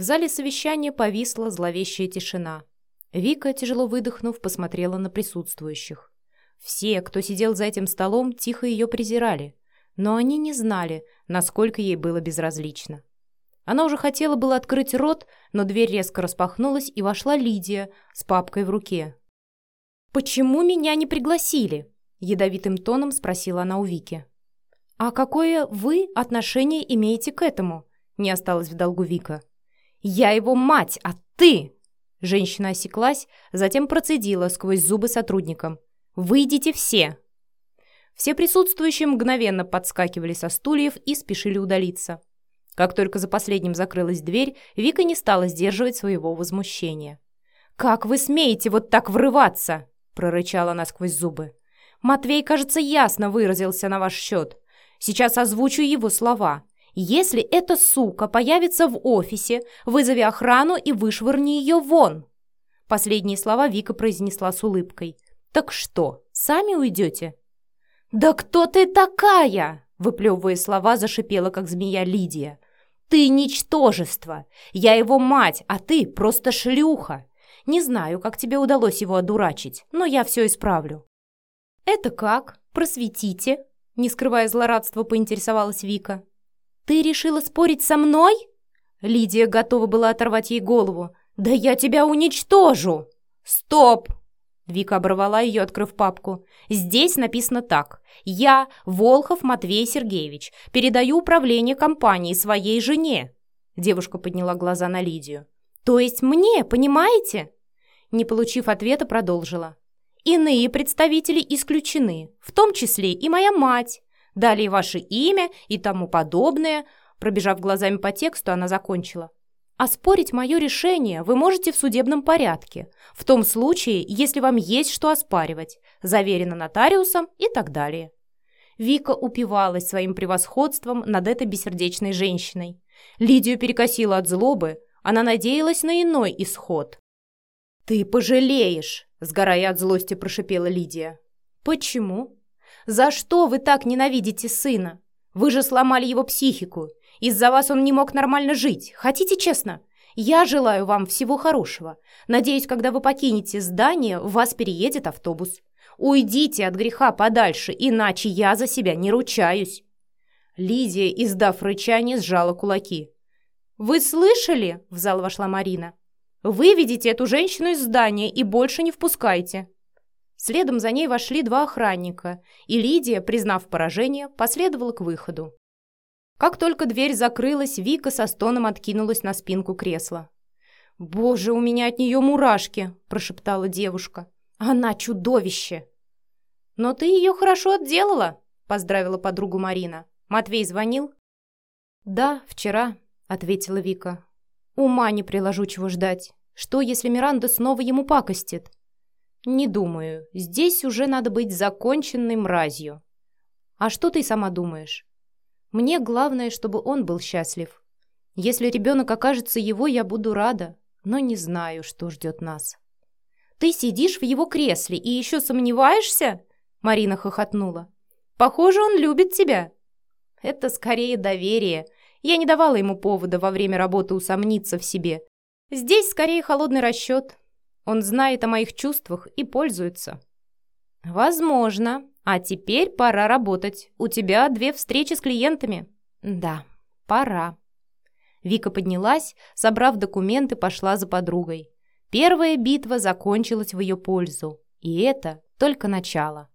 В зале совещания повисла зловещая тишина. Вика, тяжело выдохнув, посмотрела на присутствующих. Все, кто сидел за этим столом, тихо ее презирали, но они не знали, насколько ей было безразлично. Она уже хотела было открыть рот, но дверь резко распахнулась, и вошла Лидия с папкой в руке. «Почему меня не пригласили?» — ядовитым тоном спросила она у Вики. «А какое вы отношение имеете к этому?» — не осталось в долгу Вика. «Я его мать, а ты...» Женщина осеклась, затем процедила сквозь зубы сотрудникам. «Выйдите все!» Все присутствующие мгновенно подскакивали со стульев и спешили удалиться. Как только за последним закрылась дверь, Вика не стала сдерживать своего возмущения. «Как вы смеете вот так врываться?» – прорычала она сквозь зубы. «Матвей, кажется, ясно выразился на ваш счет. Сейчас озвучу его слова. Если эта сука появится в офисе, вызови охрану и вышвырни ее вон!» Последние слова Вика произнесла с улыбкой. «Так что, сами уйдете?» «Да кто ты такая?» Выплевывая слова, зашипела, как змея Лидия. «Ты ничтожество! Я его мать, а ты просто шлюха! Не знаю, как тебе удалось его одурачить, но я все исправлю». «Это как? Просветите?» Не скрывая злорадства, поинтересовалась Вика. «Ты решила спорить со мной?» Лидия готова была оторвать ей голову. «Да я тебя уничтожу!» «Стоп!» Вика оборвала ее, открыв папку. «Здесь написано так. Я, Волхов Матвей Сергеевич, передаю управление компанией своей жене». Девушка подняла глаза на Лидию. «То есть мне, понимаете?» Не получив ответа, продолжила. «Иные представители исключены, в том числе и моя мать. Далее ваше имя и тому подобное. Пробежав глазами по тексту, она закончила. Оспорить мое решение вы можете в судебном порядке, в том случае, если вам есть что оспаривать, заверено нотариусом и так далее. Вика упивалась своим превосходством над этой бессердечной женщиной. Лидию перекосила от злобы, она надеялась на иной исход. «Ты пожалеешь!» – сгорая от злости, прошипела Лидия. «Почему?» За что вы так ненавидите сына? Вы же сломали его психику. Из-за вас он не мог нормально жить. Хотите честно? Я желаю вам всего хорошего. Надеюсь, когда вы покинете здание, в вас переедет автобус. Уйдите от греха подальше, иначе я за себя не ручаюсь». Лидия, издав рычание, сжала кулаки. «Вы слышали?» – в зал вошла Марина. «Выведите эту женщину из здания и больше не впускайте». Следом за ней вошли два охранника, и Лидия, признав поражение, последовала к выходу. Как только дверь закрылась, Вика со стоном откинулась на спинку кресла. «Боже, у меня от нее мурашки!» – прошептала девушка. «Она чудовище!» «Но ты ее хорошо отделала!» – поздравила подругу Марина. «Матвей звонил?» «Да, вчера», – ответила Вика. «Ума не приложу, чего ждать. Что, если Миранда снова ему пакостит?» «Не думаю. Здесь уже надо быть законченной мразью». «А что ты сама думаешь?» «Мне главное, чтобы он был счастлив. Если ребенок окажется его, я буду рада, но не знаю, что ждет нас». «Ты сидишь в его кресле и еще сомневаешься?» Марина хохотнула. «Похоже, он любит тебя». «Это скорее доверие. Я не давала ему повода во время работы усомниться в себе. Здесь скорее холодный расчет. Он знает о моих чувствах и пользуется. Возможно. А теперь пора работать. У тебя две встречи с клиентами. Да, пора. Вика поднялась, собрав документы, пошла за подругой. Первая битва закончилась в ее пользу. И это только начало.